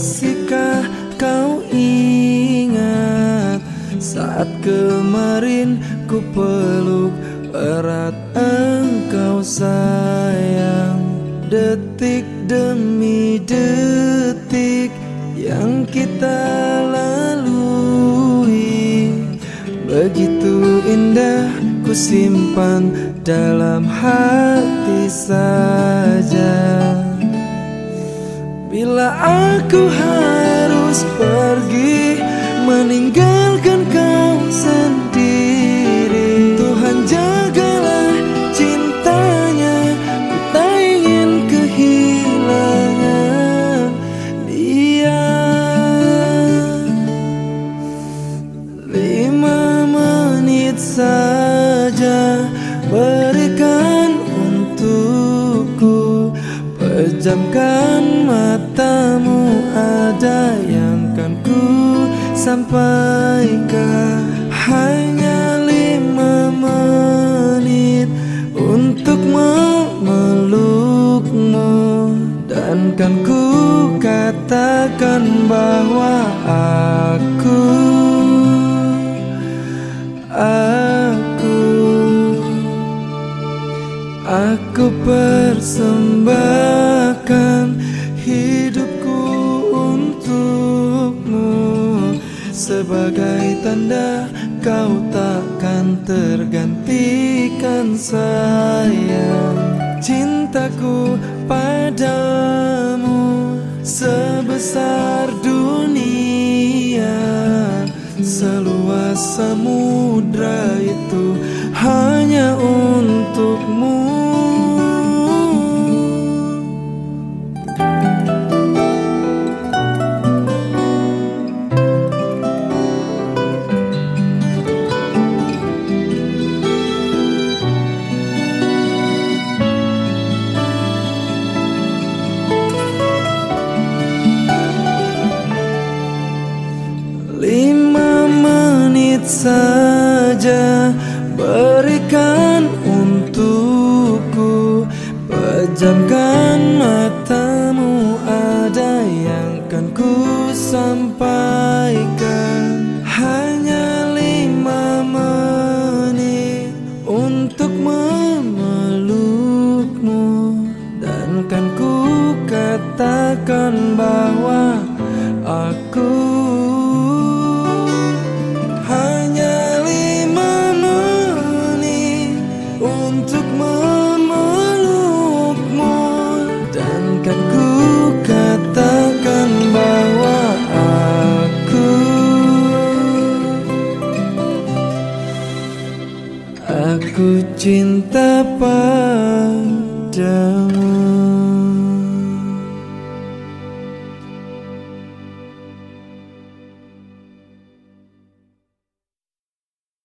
Masihkah kau ingat Saat kemarin ku peluk erat engkau sayang? Detik demi detik yang kita lalui Begitu indah ku simpan dalam hati aku harus Pejamkan matamu ada yang kan ku sampaikan. Hanya lima menit untuk memelukmu. Dan kan ku katakan bahwa aku Aku Aku persembahkan hidupku untukmu. Sebagai tanda kau takkan tergantikan sayang Cintaku padamu sebesar dunia. Seluas samudra itu hanya untukmu menit saja berikan untukku. Pejamkan matamu ada yang kan ku sampaikan Hanya lima menit untuk memelukmu. Dan kan ku katakan bahwa Aku cinta padamu.